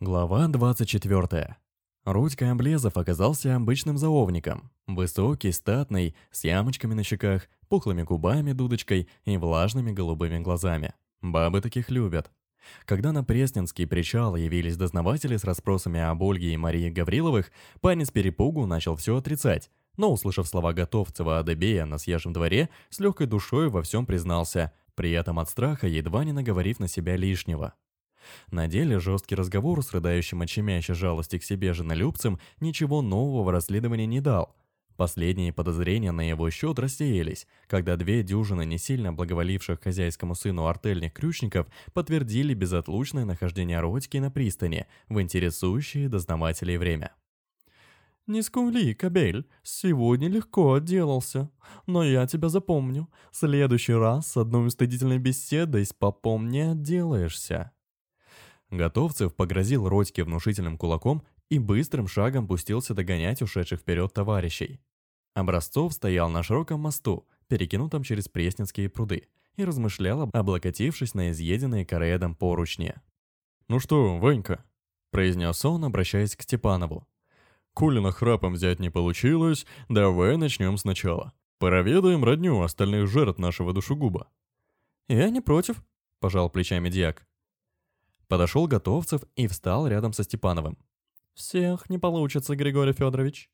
Глава 24. Рудька Облезов оказался обычным заовником. Высокий, статный, с ямочками на щеках, пухлыми губами, дудочкой и влажными голубыми глазами. Бабы таких любят. Когда на Пресненский причал явились дознаватели с расспросами об Ольге и Марии Гавриловых, парень с перепугу начал все отрицать, но, услышав слова Готовцева о Дебея на съезжем дворе, с легкой душой во всем признался, при этом от страха едва не наговорив на себя лишнего. На деле жесткий разговор с рыдающим от щемящей жалости к себе женолюбцем ничего нового в расследовании не дал. Последние подозрения на его счет рассеялись, когда две дюжины не сильно благоволивших хозяйскому сыну артельных крючников подтвердили безотлучное нахождение Родьки на пристани в интересующее дознавателей время. «Не скули, кобель, сегодня легко отделался. Но я тебя запомню. Следующий раз с одной стыдительной беседой с попом не отделаешься». Готовцев погрозил Родьке внушительным кулаком и быстрым шагом пустился догонять ушедших вперед товарищей. Образцов стоял на широком мосту, перекинутом через Пресненские пруды, и размышлял, облокотившись на изъеденные кореедом поручни. «Ну что, Ванька?» – произнес он, обращаясь к Степанову. «Коли на храпом взять не получилось, давай начнем сначала. Проведаем родню остальных жертв нашего душегуба». «Я не против», – пожал плечами дьяк. Подошел Готовцев и встал рядом со Степановым. «Всех не получится, Григорий Федорович».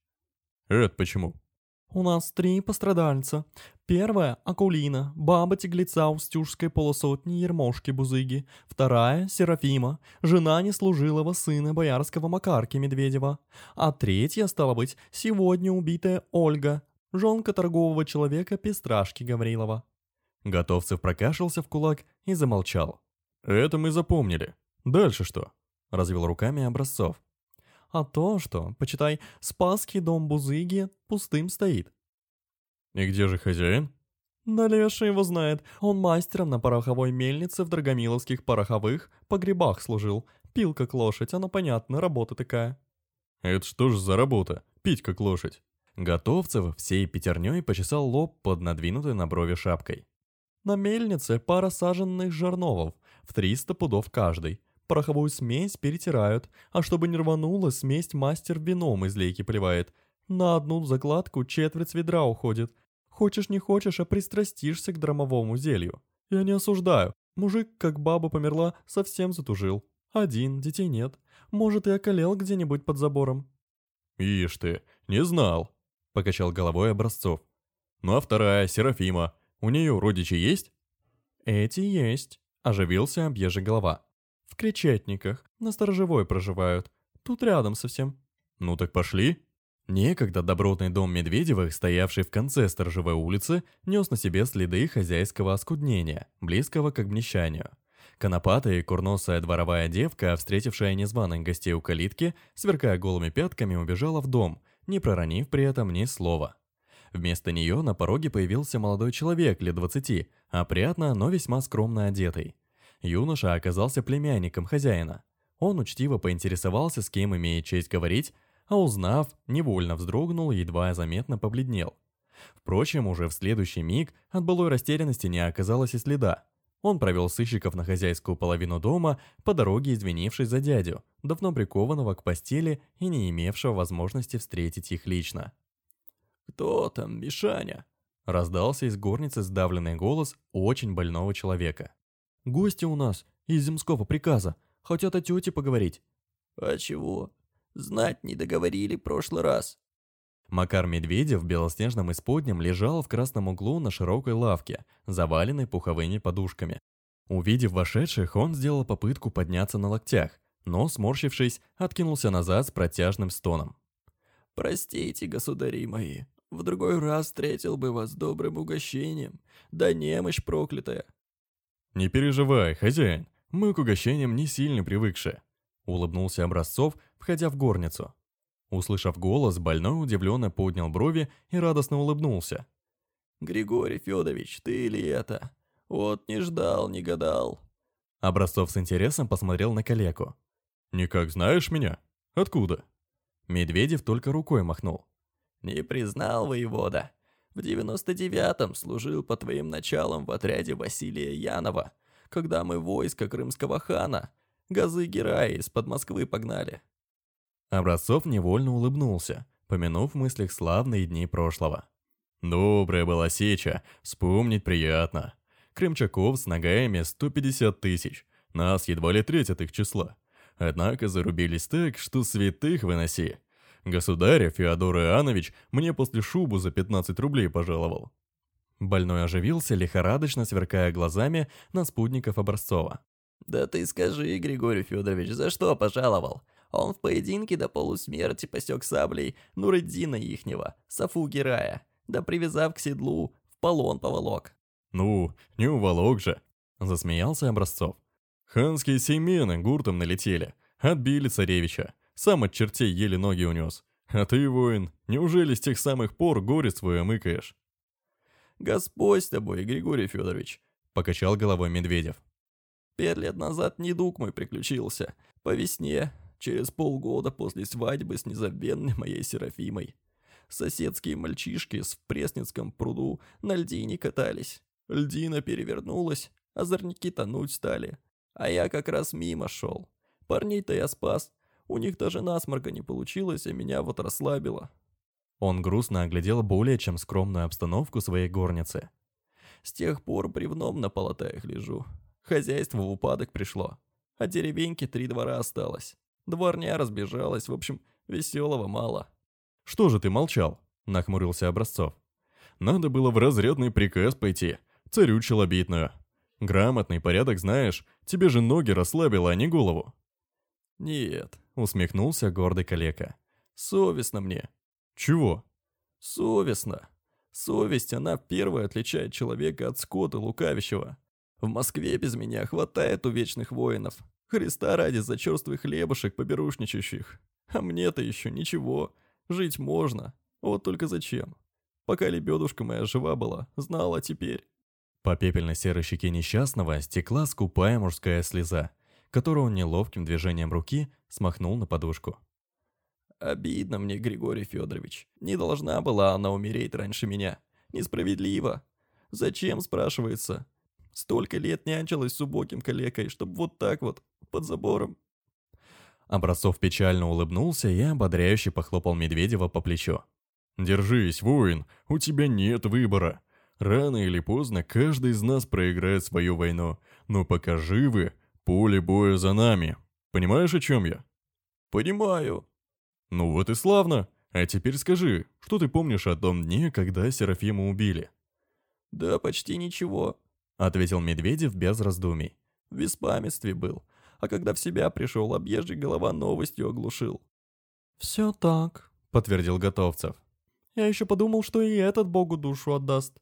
«Это почему?» «У нас три пострадальца. Первая – Акулина, баба-теглеца Устюжской полусотни Ермошки-Бузыги. Вторая – Серафима, жена неслужилого сына боярского Макарки Медведева. А третья, стала быть, сегодня убитая Ольга, жонка торгового человека Пестрашки Гаврилова». Готовцев прокашлялся в кулак и замолчал. «Это мы запомнили. Дальше что? Развел руками Образцов. А то что, почитай, Спасский дом Бузыги пустым стоит. И где же хозяин? Да Леша его знает. Он мастером на пороховой мельнице в Драгомиловских пороховых погребах служил. Пил как лошадь, она понятно, работа такая. Это что ж за работа? Пить как лошадь. Готовцев всей пятерней почесал лоб под надвинутой на брови шапкой. На мельнице пара саженных жерновов, в 300 пудов каждый. Пороховую смесь перетирают, а чтобы не рвануло, смесь мастер вином из лейки поливает. На одну закладку четверть ведра уходит. Хочешь не хочешь, а пристрастишься к драмовому зелью. Я не осуждаю. Мужик, как баба померла, совсем затужил. Один, детей нет. Может, и околел где-нибудь под забором. «Ишь ты, не знал», — покачал головой Образцов. «Ну а вторая, Серафима, у нее родичи есть?» «Эти есть», — оживился объезжий голова. В Кречетниках, на Сторожевой проживают. Тут рядом совсем. Ну так пошли. Некогда добротный дом Медведевых, стоявший в конце Сторожевой улицы, нес на себе следы хозяйского оскуднения, близкого к обнищанию. Конопатая и курносая дворовая девка, встретившая незваных гостей у калитки, сверкая голыми пятками, убежала в дом, не проронив при этом ни слова. Вместо нее на пороге появился молодой человек лет двадцати, опрятно, но весьма скромно одетый. Юноша оказался племянником хозяина. Он учтиво поинтересовался, с кем имеет честь говорить, а узнав, невольно вздрогнул и едва заметно побледнел. Впрочем, уже в следующий миг от былой растерянности не оказалось и следа. Он провел сыщиков на хозяйскую половину дома, по дороге извинившись за дядю, давно прикованного к постели и не имевшего возможности встретить их лично. «Кто там, Мишаня?» Раздался из горницы сдавленный голос очень больного человека. Гости у нас из земского приказа. Хотят о тете поговорить». «А чего? Знать не договорили прошлый раз». Макар Медведев в белоснежном исподнем лежал в красном углу на широкой лавке, заваленной пуховыми подушками. Увидев вошедших, он сделал попытку подняться на локтях, но, сморщившись, откинулся назад с протяжным стоном. «Простите, государи мои, в другой раз встретил бы вас добрым угощением, да немощь проклятая. «Не переживай, хозяин, мы к угощениям не сильно привыкши», — улыбнулся Образцов, входя в горницу. Услышав голос, больной удивленно поднял брови и радостно улыбнулся. «Григорий Федорович, ты ли это? Вот не ждал, не гадал». Образцов с интересом посмотрел на калеку. «Никак знаешь меня? Откуда?» Медведев только рукой махнул. «Не признал воевода. В 99-м служил по твоим началам в отряде Василия Янова, когда мы войско крымского хана. Газы Герая из-под Москвы погнали. Образцов невольно улыбнулся, помянув в мыслях славные дни прошлого. Добрая была сеча, вспомнить приятно. Крымчаков с ногами 150 тысяч, нас едва ли треть от их числа. Однако зарубились так, что святых выноси. Государь Феодор Иоаннович мне после шубу за 15 рублей пожаловал. Больной оживился, лихорадочно сверкая глазами на спутников Образцова. «Да ты скажи, Григорий Федорович, за что пожаловал? Он в поединке до полусмерти посек саблей Нуреддина ихнего, Сафу Герая, да привязав к седлу, в полон поволок». «Ну, не уволок же», — засмеялся Образцов. «Ханские семены гуртом налетели, отбили царевича, сам от чертей еле ноги унес. А ты, воин, неужели с тех самых пор горе свое мыкаешь?» «Господь с тобой, Григорий Федорович», — покачал головой Медведев. «Пять лет назад недуг мой приключился. По весне, через полгода после свадьбы с незабвенной моей Серафимой. Соседские мальчишки с в Пресницком пруду на льдине катались. Льдина перевернулась, озорники тонуть стали. А я как раз мимо шел. Парней-то я спас. У них даже насморка не получилось, а меня вот расслабило. Он грустно оглядел более чем скромную обстановку своей горницы. С тех пор бревном на полотаях лежу. Хозяйство в упадок пришло. А деревеньки три двора осталось. Дворня разбежалась, в общем, веселого мало. «Что же ты молчал?» – нахмурился Образцов. «Надо было в разрядный приказ пойти, царю челобитную. Грамотный порядок знаешь, тебе же ноги расслабило, а не голову». «Нет», – усмехнулся гордый калека. «Совестно мне». «Чего?» «Совестно. Совесть, она первая отличает человека от скота лукавящего. В Москве без меня хватает у вечных воинов. Христа ради за черствых хлебушек поберушничающих. А мне-то еще ничего. Жить можно. Вот только зачем? Пока лебедушка моя жива была, знала теперь. По пепельно-серой щеке несчастного стекла скупая мужская слеза, которую он неловким движением руки смахнул на подушку. Обидно мне, Григорий Федорович. Не должна была она умереть раньше меня. Несправедливо. Зачем, спрашивается? Столько лет нянчилась с убогим калекой, чтобы вот так вот, под забором, Образцов печально улыбнулся и ободряюще похлопал Медведева по плечу. «Держись, воин, у тебя нет выбора. Рано или поздно каждый из нас проиграет свою войну, но пока живы, поле боя за нами. Понимаешь, о чем я?» «Понимаю». «Ну вот и славно. А теперь скажи, что ты помнишь о том дне, когда Серафима убили?» «Да почти ничего», — ответил Медведев без раздумий. «В беспамятстве был а когда в себя пришел, объезжий голова новостью оглушил. «Все так», — подтвердил Готовцев. «Я еще подумал, что и этот богу душу отдаст».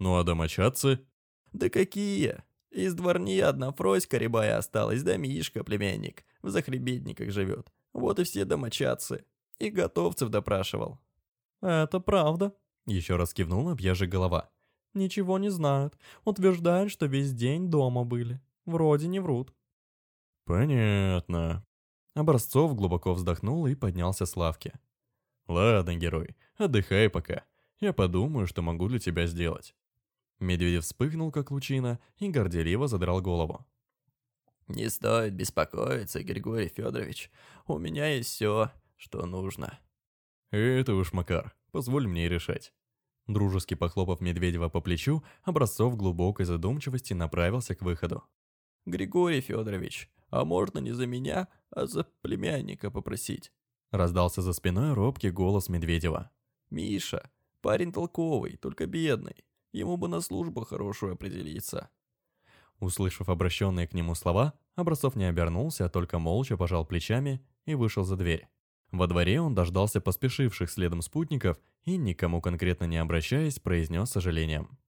«Ну а домочадцы?» «Да какие? Из дворни одна Фроська рябая осталась, да Мишка, племянник, в захребетниках живет. Вот и все домочадцы. И Готовцев допрашивал». «Это правда», — еще раз кивнул объезжий голова. «Ничего не знают. Утверждают, что весь день дома были. Вроде не врут». «Понятно». Образцов глубоко вздохнул и поднялся с лавки. «Ладно, герой, отдыхай пока. Я подумаю, что могу для тебя сделать». Медведев вспыхнул, как лучина, и горделиво задрал голову. «Не стоит беспокоиться, Григорий Федорович. У меня есть все, что нужно». «Это уж, Макар, позволь мне решать». Дружески похлопав Медведева по плечу, Образцов глубокой задумчивости направился к выходу. «Григорий Федорович, а можно не за меня, а за племянника попросить?» Раздался за спиной робкий голос Медведева. «Миша, парень толковый, только бедный. Ему бы на службу хорошую определиться». Услышав обращенные к нему слова, Образцов не обернулся, а только молча пожал плечами и вышел за дверь. Во дворе он дождался поспешивших следом спутников и, никому конкретно не обращаясь, произнес сожалением.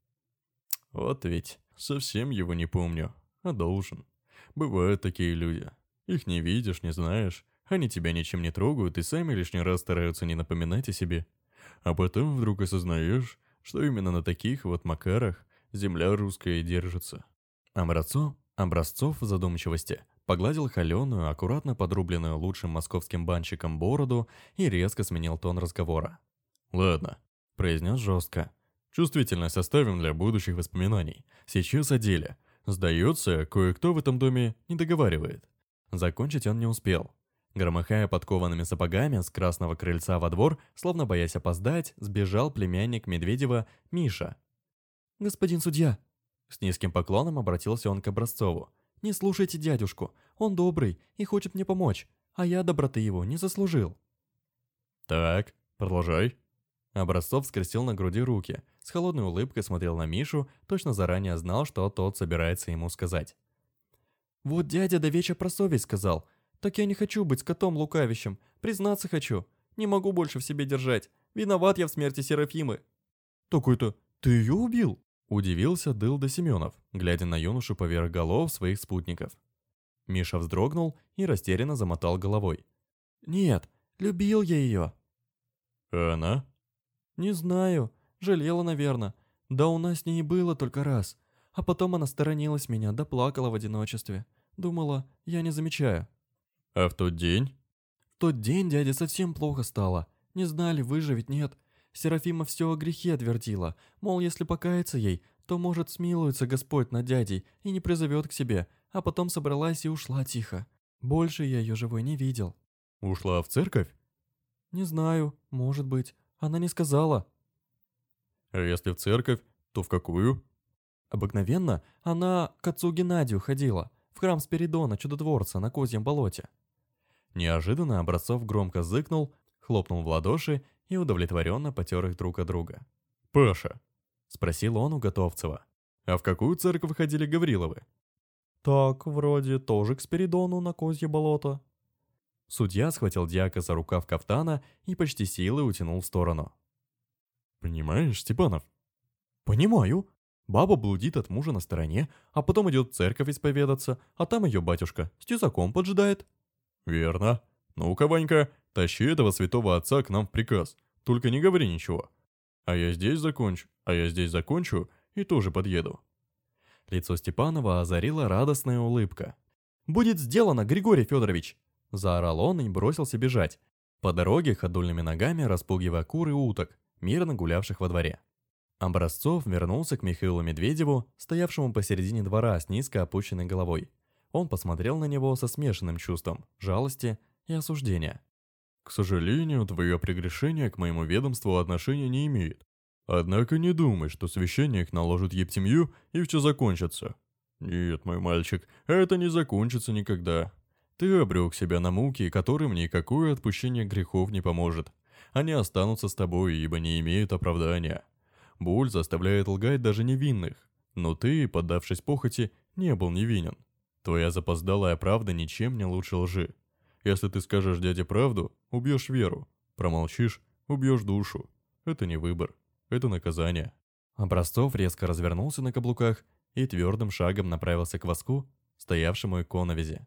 «Вот ведь, совсем его не помню, а должен». Бывают такие люди. Их не видишь, не знаешь. Они тебя ничем не трогают и сами лишний раз стараются не напоминать о себе. А потом вдруг осознаешь, что именно на таких вот макарах земля русская держится. Образцов, образцов задумчивости погладил холеную, аккуратно подрубленную лучшим московским банщиком бороду и резко сменил тон разговора. «Ладно», — произнес жестко. «Чувствительность оставим для будущих воспоминаний. Сейчас о деле. Сдается, кое-кто в этом доме не договаривает. Закончить он не успел. Громыхая подкованными сапогами с красного крыльца во двор, словно боясь опоздать, сбежал племянник Медведева Миша. «Господин судья!» С низким поклоном обратился он к Образцову. «Не слушайте дядюшку, он добрый и хочет мне помочь, а я доброты его не заслужил». «Так, продолжай». Образцов скрестил на груди руки, с холодной улыбкой смотрел на Мишу, точно заранее знал, что тот собирается ему сказать. «Вот дядя до вечера про совесть сказал. Так я не хочу быть котом лукавищем, признаться хочу. Не могу больше в себе держать. Виноват я в смерти Серафимы». «Так-то ты ее убил?» Удивился Дылда Семенов, глядя на юношу поверх голов своих спутников. Миша вздрогнул и растерянно замотал головой. «Нет, любил я ее». «А она?» «Не знаю. Жалела, наверное. Да у нас с ней было только раз. А потом она сторонилась меня, да в одиночестве. Думала, я не замечаю». «А в тот день?» «В тот день дяде совсем плохо стало. Не знали, выживет, нет. Серафима все о грехе отвердила. Мол, если покаяться ей, то, может, смилуется Господь над дядей и не призовет к себе. А потом собралась и ушла тихо. Больше я ее живой не видел». «Ушла в церковь?» «Не знаю, может быть. Она не сказала». «А если в церковь, то в какую?» Обыкновенно она к отцу Геннадию ходила, в храм Спиридона, чудотворца, на Козьем болоте. Неожиданно Образцов громко зыкнул, хлопнул в ладоши и удовлетворенно потер их друг от друга. «Паша», — спросил он у Готовцева. «а в какую церковь ходили Гавриловы?» «Так, вроде тоже к Спиридону на Козье болото». Судья схватил дьяка за рукав кафтана и почти силой утянул в сторону. «Понимаешь, Степанов?» «Понимаю. Баба блудит от мужа на стороне, а потом идет в церковь исповедаться, а там ее батюшка с тесаком поджидает». «Верно. Ну-ка, Ванька, тащи этого святого отца к нам в приказ. Только не говори ничего. А я здесь закончу, а я здесь закончу и тоже подъеду». Лицо Степанова озарила радостная улыбка. «Будет сделано, Григорий Федорович!» Заорал он и бросился бежать. По дороге ходульными ногами распугивая кур и уток, мирно гулявших во дворе. Образцов вернулся к Михаилу Медведеву, стоявшему посередине двора с низко опущенной головой. Он посмотрел на него со смешанным чувством жалости и осуждения. «К сожалению, твое прегрешение к моему ведомству отношения не имеет. Однако не думай, что священник наложит ептемью и все закончится. Нет, мой мальчик, это не закончится никогда. Ты обрек себя на муки, которым никакое отпущение грехов не поможет. Они останутся с тобой, ибо не имеют оправдания. Боль заставляет лгать даже невинных. Но ты, поддавшись похоти, не был невинен. Твоя запоздалая правда ничем не лучше лжи. Если ты скажешь дяде правду, убьешь веру. Промолчишь, убьешь душу. Это не выбор, это наказание. Образцов резко развернулся на каблуках и твердым шагом направился к воску, стоявшему иконовизе.